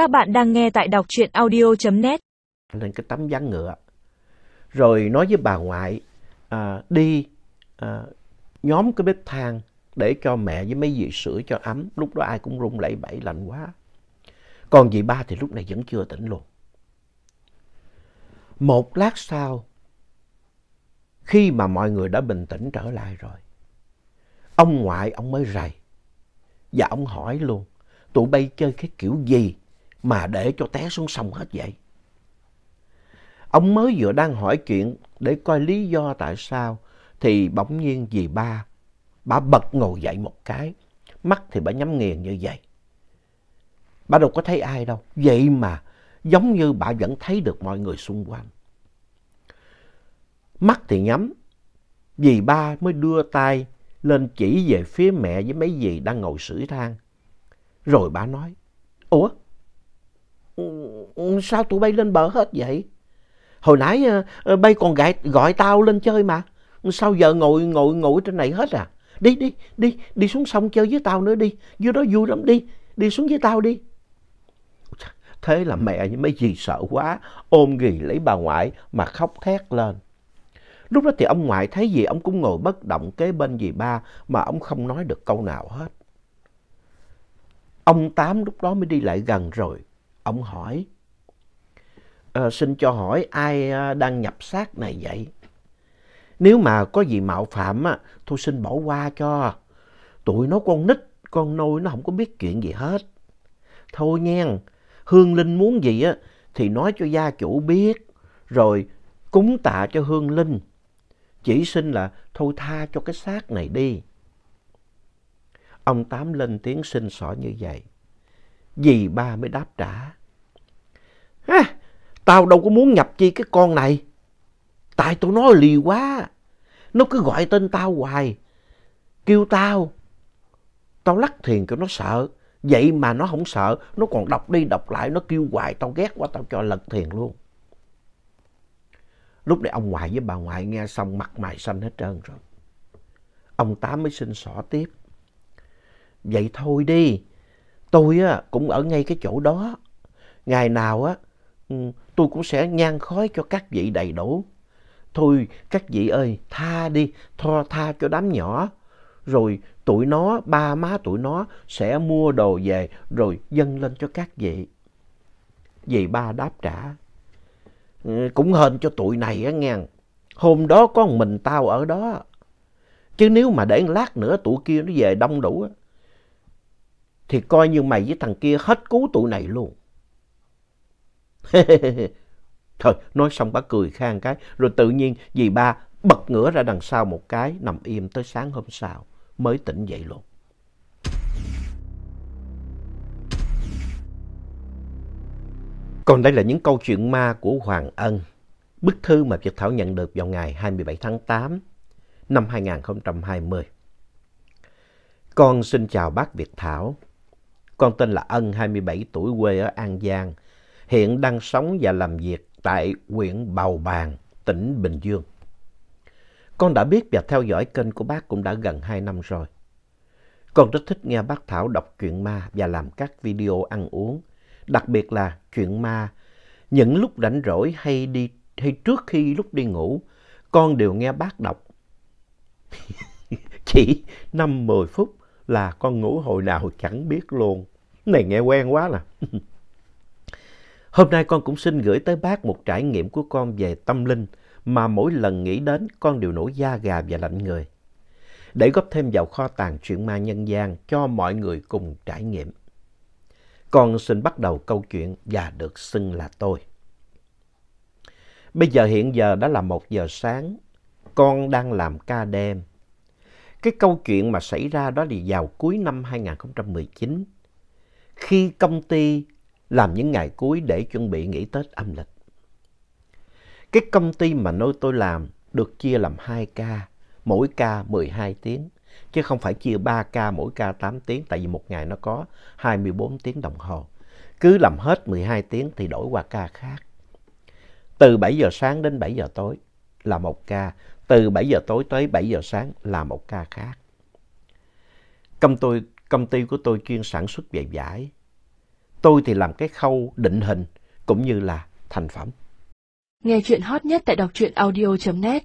Các bạn đang nghe tại đọc truyện audio.net. Lên cái tấm ván ngựa. Rồi nói với bà ngoại à, đi à, nhóm cái bếp than để cho mẹ với mấy dì sữa cho ấm. Lúc đó ai cũng run lẩy bẩy lạnh quá. Còn dì ba thì lúc này vẫn chưa tỉnh luôn. Một lát sau, khi mà mọi người đã bình tĩnh trở lại rồi, ông ngoại ông mới rầy. Và ông hỏi luôn, tụi bay chơi cái kiểu gì mà để cho té xuống sông hết vậy? Ông mới vừa đang hỏi chuyện để coi lý do tại sao thì bỗng nhiên dì ba, bà bật ngồi dậy một cái, mắt thì bà nhắm nghiền như vậy. Bà đâu có thấy ai đâu, vậy mà giống như bà vẫn thấy được mọi người xung quanh. Mắt thì nhắm, dì ba mới đưa tay lên chỉ về phía mẹ với mấy dì đang ngồi sưởi than. Rồi bà nói, Ủa, sao tụi bay lên bờ hết vậy? Hồi nãy ờ, ờ, bay còn gọi, gọi tao lên chơi mà. Sao giờ ngồi ngồi ngồi trên này hết à? Đi đi đi đi xuống sông chơi với tao nữa đi. Dưới đó vui lắm đi. Đi xuống với tao đi. Thế là mẹ với mấy dì sợ quá. Ôm ghì lấy bà ngoại mà khóc thét lên. Lúc đó thì ông ngoại thấy gì ông cũng ngồi bất động kế bên dì ba mà ông không nói được câu nào hết. Ông Tám lúc đó mới đi lại gần rồi. Ông hỏi. À, xin cho hỏi ai ờ, đang nhập xác này vậy? Nếu mà có gì mạo phạm á, tôi xin bỏ qua cho. Tụi nó con nít, con nôi nó không có biết chuyện gì hết. Thôi nhen. Hương Linh muốn gì á thì nói cho gia chủ biết. Rồi cúng tạ cho Hương Linh. Chỉ xin là thôi tha cho cái xác này đi. Ông Tám lên tiếng xin xỏ như vậy. Dì ba mới đáp trả. Ha, tao đâu có muốn nhập chi cái con này. Tại tụi nó lì quá. Nó cứ gọi tên tao hoài. Kêu tao. Tao lắc thiền cho nó sợ. Vậy mà nó không sợ. Nó còn đọc đi đọc lại. Nó kêu hoài. Tao ghét quá. Tao cho lật thiền luôn. Lúc này ông ngoại với bà ngoại nghe xong mặt mày xanh hết trơn rồi. Ông Tám mới xin xỏ tiếp. Vậy thôi đi. Tôi á, cũng ở ngay cái chỗ đó. Ngày nào á, Ừ, tôi cũng sẽ nhan khói cho các vị đầy đủ. Thôi các vị ơi, tha đi, tha, tha cho đám nhỏ. Rồi tụi nó, ba má tụi nó sẽ mua đồ về rồi dâng lên cho các vị. Vì ba đáp trả. Ừ, cũng hên cho tụi này á nghe. Hôm đó có mình tao ở đó. Chứ nếu mà để lát nữa tụi kia nó về đông đủ á. Thì coi như mày với thằng kia hết cứu tụi này luôn. Thôi, nói xong bà cười khang cái. Rồi tự nhiên dì ba bật ngửa ra đằng sau một cái, nằm im tới sáng hôm sau. Mới tỉnh dậy luôn. Còn đây là những câu chuyện ma của Hoàng Ân. Bức thư mà Việt Thảo nhận được vào ngày 27 tháng 8 năm 2020. Con xin chào bác Việt Thảo. Con tên là Ân, 27 tuổi, quê ở An Giang. Hiện đang sống và làm việc tại huyện Bào Bàng, tỉnh Bình Dương. Con đã biết và theo dõi kênh của bác cũng đã gần 2 năm rồi. Con rất thích nghe bác Thảo đọc truyện ma và làm các video ăn uống. Đặc biệt là chuyện ma. Những lúc rảnh rỗi hay, đi, hay trước khi lúc đi ngủ, con đều nghe bác đọc. Chỉ 5-10 phút là con ngủ hồi nào chẳng biết luôn. Này nghe quen quá nè. Hôm nay con cũng xin gửi tới bác một trải nghiệm của con về tâm linh mà mỗi lần nghĩ đến con đều nổi da gà và lạnh người. Để góp thêm vào kho tàng chuyện ma nhân gian cho mọi người cùng trải nghiệm. Con xin bắt đầu câu chuyện và được xưng là tôi. Bây giờ hiện giờ đã là một giờ sáng, con đang làm ca đêm. Cái câu chuyện mà xảy ra đó thì vào cuối năm 2019, khi công ty làm những ngày cuối để chuẩn bị nghỉ Tết âm lịch. Cái công ty mà nơi tôi làm được chia làm 2 ca, mỗi ca 12 tiếng, chứ không phải chia 3 ca mỗi ca 8 tiếng, tại vì một ngày nó có 24 tiếng đồng hồ. Cứ làm hết 12 tiếng thì đổi qua ca khác. Từ 7 giờ sáng đến 7 giờ tối là một ca, từ 7 giờ tối tới 7 giờ sáng là một ca khác. Công, tôi, công ty của tôi chuyên sản xuất về vải tôi thì làm cái khâu định hình cũng như là thành phẩm. Nghe chuyện hot nhất tại đọc truyện audio.net